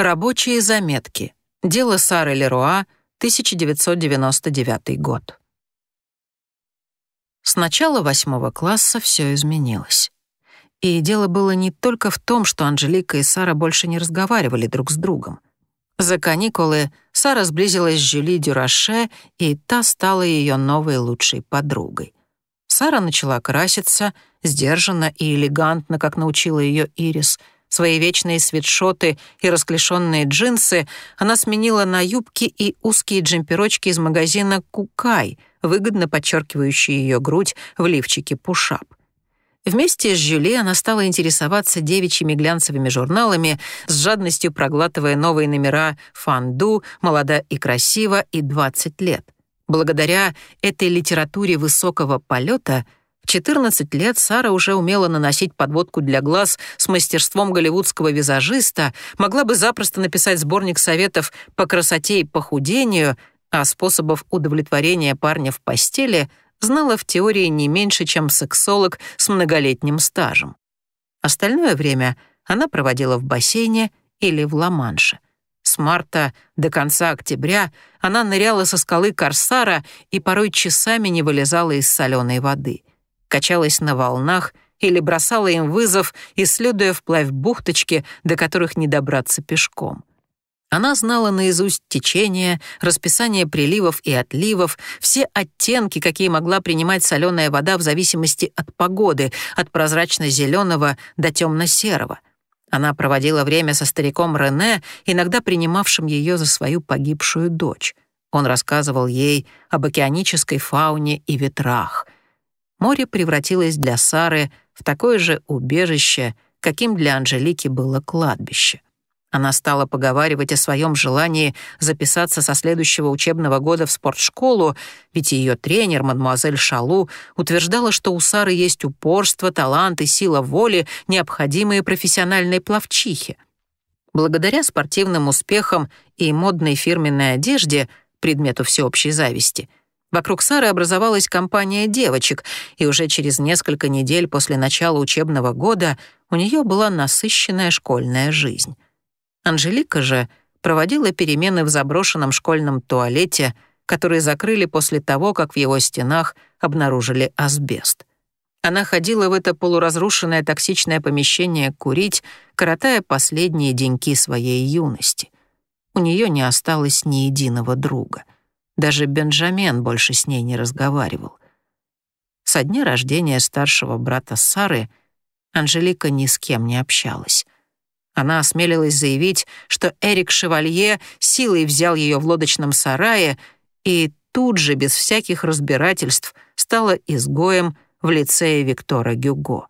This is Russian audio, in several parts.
Рабочие заметки. Дело Сары Леруа, 1999 год. С начала восьмого класса все изменилось. И дело было не только в том, что Анжелика и Сара больше не разговаривали друг с другом. За каникулы Сара сблизилась с Жюли Дюраше, и та стала ее новой лучшей подругой. Сара начала краситься, сдержанно и элегантно, как научила ее Ирис — Свои вечные свитшоты и расклешенные джинсы она сменила на юбки и узкие джемперочки из магазина «Кукай», выгодно подчеркивающие ее грудь в лифчике «Пушап». Вместе с Жюли она стала интересоваться девичьими глянцевыми журналами, с жадностью проглатывая новые номера «Фанду», «Молода и красиво» и «20 лет». Благодаря этой литературе высокого полета — 14 лет Сара уже умела наносить подводку для глаз с мастерством голливудского визажиста, могла бы запросто написать сборник советов по красоте и похудению, а способов удовлетворения парня в постели знала в теории не меньше, чем сексолог с многолетним стажем. Остальное время она проводила в бассейне или в Ла-Манше. С марта до конца октября она ныряла со скалы Корсара и порой часами не вылезала из соленой воды качалась на волнах или бросала им вызов, исследуя вплавь бухточки, до которых не добраться пешком. Она знала наизусть течение, расписание приливов и отливов, все оттенки, какие могла принимать соленая вода в зависимости от погоды, от прозрачно-зеленого до темно-серого. Она проводила время со стариком Рене, иногда принимавшим ее за свою погибшую дочь. Он рассказывал ей об океанической фауне и ветрах — море превратилось для Сары в такое же убежище, каким для Анжелики было кладбище. Она стала поговаривать о своем желании записаться со следующего учебного года в спортшколу, ведь ее тренер, мадемуазель Шалу, утверждала, что у Сары есть упорство, талант и сила воли, необходимые профессиональной пловчихе. Благодаря спортивным успехам и модной фирменной одежде, предмету всеобщей зависти, Вокруг Сары образовалась компания девочек, и уже через несколько недель после начала учебного года у нее была насыщенная школьная жизнь. Анжелика же проводила перемены в заброшенном школьном туалете, который закрыли после того, как в его стенах обнаружили асбест. Она ходила в это полуразрушенное токсичное помещение курить, коротая последние деньки своей юности. У нее не осталось ни единого друга — даже Бенджамен больше с ней не разговаривал. Со дня рождения старшего брата Сары Анжелика ни с кем не общалась. Она осмелилась заявить, что Эрик Шевалье силой взял ее в лодочном сарае и тут же, без всяких разбирательств, стала изгоем в лицее Виктора Гюго.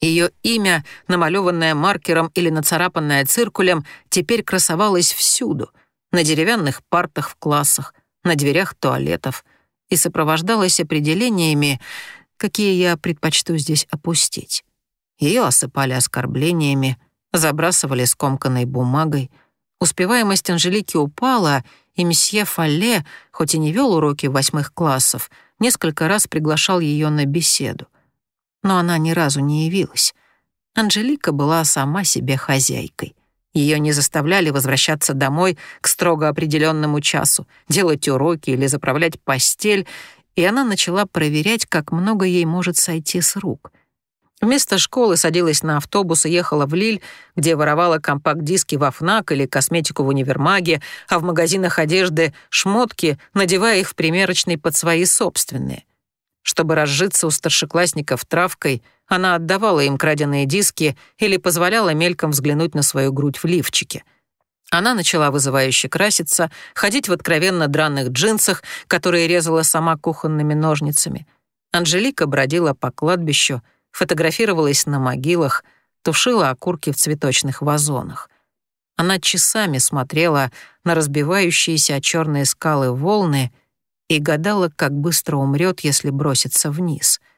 Ее имя, намалеванное маркером или нацарапанное циркулем, теперь красовалось всюду — на деревянных партах в классах, на дверях туалетов и сопровождалась определениями, какие я предпочту здесь опустить. Ее осыпали оскорблениями, забрасывали скомканной бумагой. Успеваемость Анжелики упала, и месье Фалле, хоть и не вел уроки восьмых классов, несколько раз приглашал ее на беседу. Но она ни разу не явилась. Анжелика была сама себе хозяйкой. Ее не заставляли возвращаться домой к строго определенному часу, делать уроки или заправлять постель, и она начала проверять, как много ей может сойти с рук. Вместо школы садилась на автобус и ехала в Лиль, где воровала компакт-диски во ФНАК или косметику в универмаге, а в магазинах одежды — шмотки, надевая их в примерочной под свои собственные. Чтобы разжиться у старшеклассников травкой — она отдавала им краденые диски или позволяла мельком взглянуть на свою грудь в лифчике. Она начала вызывающе краситься, ходить в откровенно драных джинсах, которые резала сама кухонными ножницами. Анжелика бродила по кладбищу, фотографировалась на могилах, тушила окурки в цветочных вазонах. Она часами смотрела на разбивающиеся о черные скалы волны и гадала, как быстро умрет, если бросится вниз —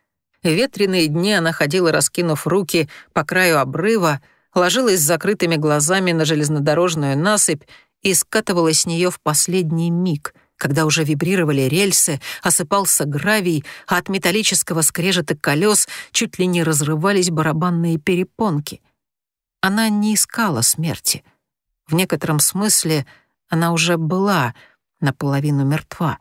в ветреные дни она ходила, раскинув руки по краю обрыва, ложилась с закрытыми глазами на железнодорожную насыпь и скатывала с нее в последний миг, когда уже вибрировали рельсы, осыпался гравий, а от металлического скрежета колес чуть ли не разрывались барабанные перепонки. Она не искала смерти. В некотором смысле она уже была наполовину мертва.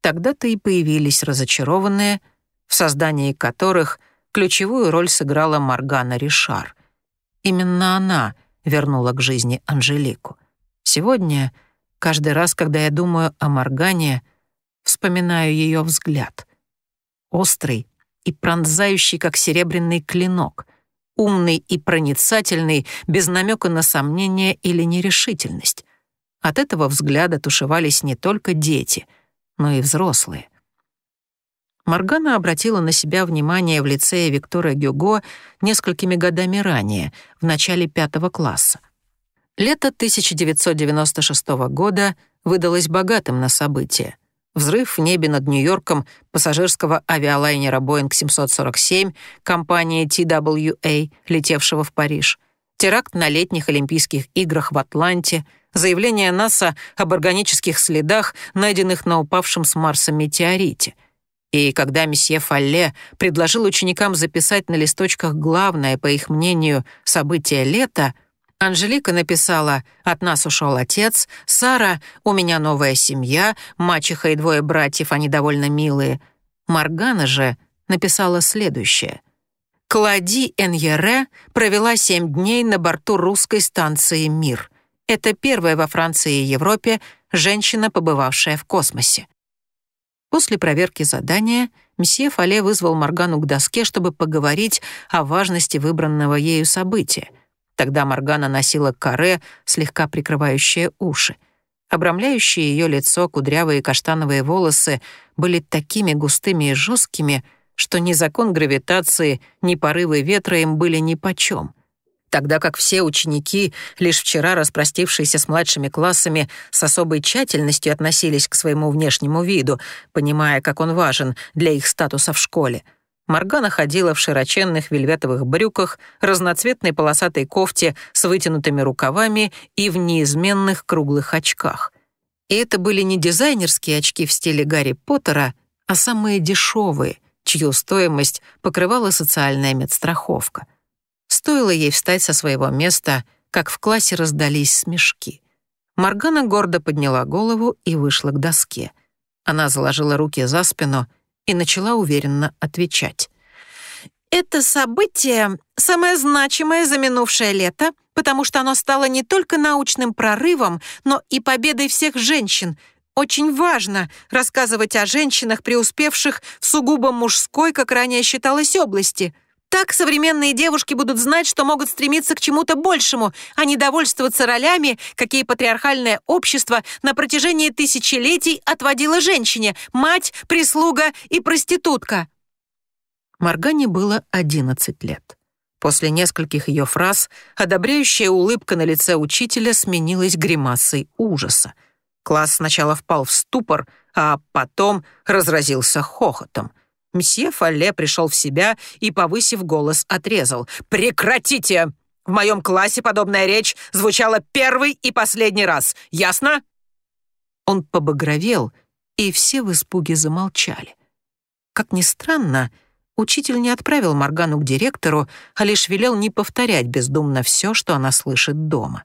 Тогда-то и появились разочарованные, в создании которых ключевую роль сыграла Маргана Ришар. Именно она вернула к жизни Анжелику. Сегодня, каждый раз, когда я думаю о Маргане, вспоминаю ее взгляд. Острый и пронзающий, как серебряный клинок, умный и проницательный, без намека на сомнение или нерешительность. От этого взгляда тушевались не только дети, но и взрослые. Маргана обратила на себя внимание в лицее Виктора Гюго несколькими годами ранее, в начале пятого класса. Лето 1996 года выдалось богатым на события. Взрыв в небе над Нью-Йорком пассажирского авиалайнера Boeing 747 компании TWA, летевшего в Париж, теракт на летних Олимпийских играх в Атланте, заявление НАСА об органических следах, найденных на упавшем с Марса метеорите. И когда месье Фалле предложил ученикам записать на листочках главное, по их мнению, событие лета — Анжелика написала «От нас ушел отец», Сара «У меня новая семья», мачеха и двое братьев, они довольно милые. Маргана же написала следующее. «Клади Эньере провела семь дней на борту русской станции «Мир». Это первая во Франции и Европе женщина, побывавшая в космосе. После проверки задания месье Фале вызвал Маргану к доске, чтобы поговорить о важности выбранного ею события — Тогда Моргана носила каре, слегка прикрывающее уши. Обрамляющие ее лицо кудрявые каштановые волосы были такими густыми и жесткими, что ни закон гравитации, ни порывы ветра им были нипочем. Тогда как все ученики, лишь вчера распростившиеся с младшими классами, с особой тщательностью относились к своему внешнему виду, понимая, как он важен для их статуса в школе — Маргана ходила в широченных вельветовых брюках, разноцветной полосатой кофте с вытянутыми рукавами и в неизменных круглых очках. И это были не дизайнерские очки в стиле Гарри Поттера, а самые дешевые, чью стоимость покрывала социальная медстраховка. Стоило ей встать со своего места, как в классе раздались смешки. Маргана гордо подняла голову и вышла к доске. Она заложила руки за спину — и начала уверенно отвечать. «Это событие самое значимое за минувшее лето, потому что оно стало не только научным прорывом, но и победой всех женщин. Очень важно рассказывать о женщинах, преуспевших в сугубо мужской, как ранее считалось, области — так современные девушки будут знать, что могут стремиться к чему-то большему, а не довольствоваться ролями, какие патриархальное общество на протяжении тысячелетий отводило женщине — мать, прислуга и проститутка. Моргане было 11 лет. После нескольких ее фраз одобряющая улыбка на лице учителя сменилась гримасой ужаса. Класс сначала впал в ступор, а потом разразился хохотом. Мсье Фалле пришел в себя и, повысив голос, отрезал. «Прекратите! В моем классе подобная речь звучала первый и последний раз. Ясно?» Он побагровел, и все в испуге замолчали. Как ни странно, учитель не отправил Моргану к директору, а лишь велел не повторять бездумно все, что она слышит дома.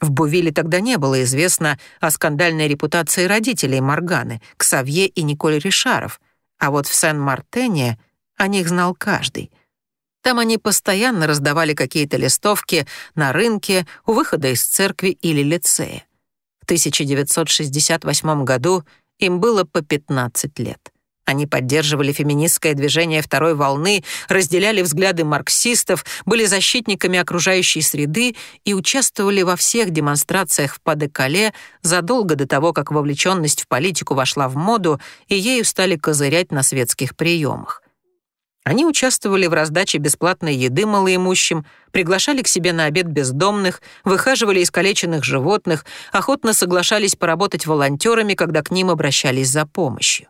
В Бувиле тогда не было известно о скандальной репутации родителей Морганы, Ксавье и Николь Ришаров — а вот в Сен-Мартене о них знал каждый. Там они постоянно раздавали какие-то листовки на рынке, у выхода из церкви или лицея. В 1968 году им было по 15 лет. Они поддерживали феминистское движение второй волны, разделяли взгляды марксистов, были защитниками окружающей среды и участвовали во всех демонстрациях в Падекале задолго до того, как вовлеченность в политику вошла в моду и ею стали козырять на светских приемах. Они участвовали в раздаче бесплатной еды малоимущим, приглашали к себе на обед бездомных, выхаживали искалеченных животных, охотно соглашались поработать волонтерами, когда к ним обращались за помощью.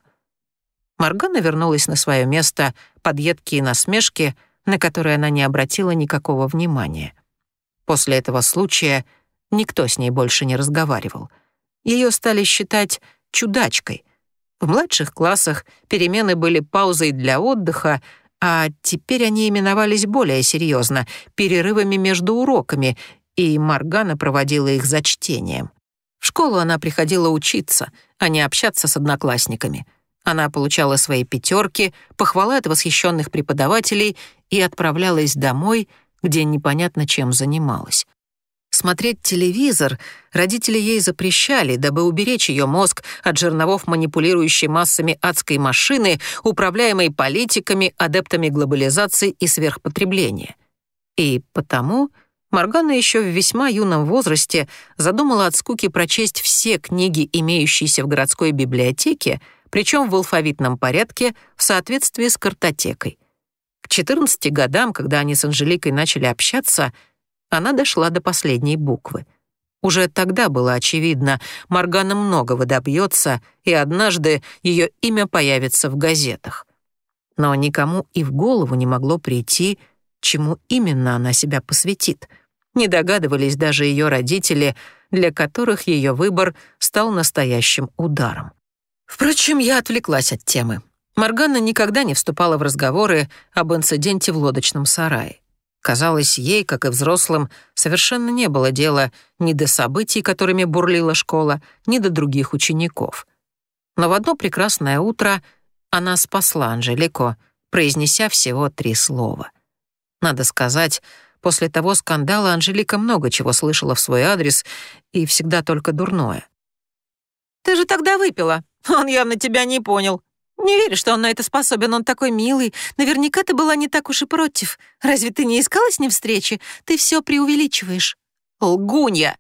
Маргана вернулась на свое место под едкие насмешки, на которые она не обратила никакого внимания. После этого случая никто с ней больше не разговаривал. Ее стали считать чудачкой. В младших классах перемены были паузой для отдыха, а теперь они именовались более серьезно — перерывами между уроками, и Маргана проводила их за чтением. В школу она приходила учиться, а не общаться с одноклассниками. Она получала свои пятерки, похвалы от восхищенных преподавателей и отправлялась домой, где непонятно чем занималась. Смотреть телевизор родители ей запрещали, дабы уберечь ее мозг от жерновов манипулирующей массами адской машины, управляемой политиками, адептами глобализации и сверхпотребления. И потому Моргана еще в весьма юном возрасте задумала от скуки прочесть все книги, имеющиеся в городской библиотеке, причем в алфавитном порядке в соответствии с картотекой. К 14 годам, когда они с Анжеликой начали общаться, она дошла до последней буквы. Уже тогда было очевидно, Моргана многого добьется, и однажды ее имя появится в газетах. Но никому и в голову не могло прийти, чему именно она себя посвятит. Не догадывались даже ее родители, для которых ее выбор стал настоящим ударом. Впрочем, я отвлеклась от темы. Моргана никогда не вступала в разговоры об инциденте в лодочном сарае. Казалось, ей, как и взрослым, совершенно не было дела ни до событий, которыми бурлила школа, ни до других учеников. Но в одно прекрасное утро она спасла Анжелико, произнеся всего три слова. Надо сказать, после того скандала Анжелика много чего слышала в свой адрес и всегда только дурное. «Ты же тогда выпила. Он явно тебя не понял», «Не верю, что он на это способен, он такой милый. Наверняка ты была не так уж и против. Разве ты не искала с ним встречи? Ты все преувеличиваешь». «Лгунья!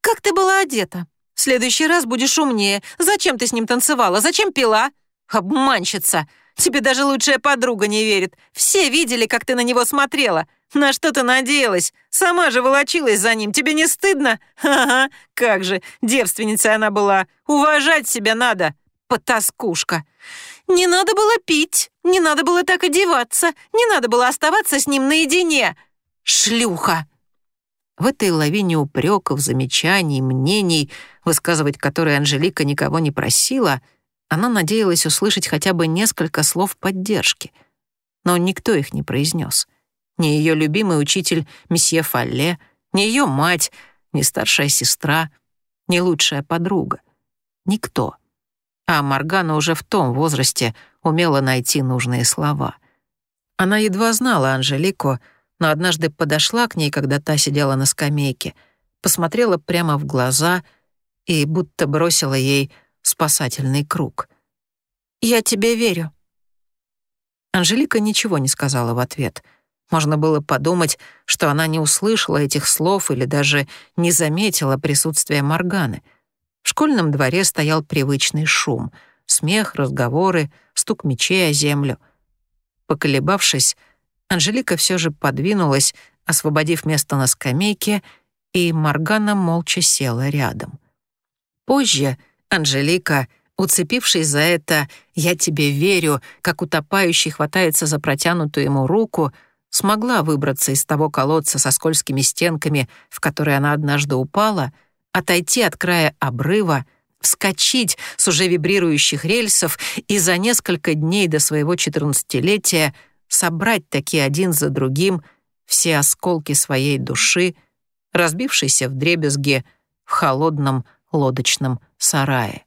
Как ты была одета? В следующий раз будешь умнее. Зачем ты с ним танцевала? Зачем пила? Обманщица! Тебе даже лучшая подруга не верит. Все видели, как ты на него смотрела. На что ты надеялась? Сама же волочилась за ним. Тебе не стыдно? Ага, как же, девственницей она была. Уважать себя надо, потаскушка. Не надо было пить, не надо было так одеваться, не надо было оставаться с ним наедине. Шлюха!» В этой лавине упреков, замечаний, мнений, высказывать которые Анжелика никого не просила, она надеялась услышать хотя бы несколько слов поддержки. Но никто их не произнес. Ни ее любимый учитель месье Фалле, ни ее мать, ни старшая сестра, ни лучшая подруга. Никто. А Моргана уже в том возрасте умела найти нужные слова. Она едва знала Анжелику, но однажды подошла к ней, когда та сидела на скамейке, посмотрела прямо в глаза и будто бросила ей спасательный круг. «Я тебе верю». Анжелика ничего не сказала в ответ. Можно было подумать, что она не услышала этих слов или даже не заметила присутствия Морганы — в школьном дворе стоял привычный шум — смех, разговоры, стук мечей о землю. Поколебавшись, Анжелика все же подвинулась, освободив место на скамейке, и Моргана молча села рядом. Позже Анжелика, уцепившись за это «я тебе верю», как утопающий хватается за протянутую ему руку, смогла выбраться из того колодца со скользкими стенками, в который она однажды упала — отойти от края обрыва, вскочить с уже вибрирующих рельсов и за несколько дней до своего четырнадцатилетия собрать такие один за другим все осколки своей души, разбившейся в дребезге в холодном лодочном сарае.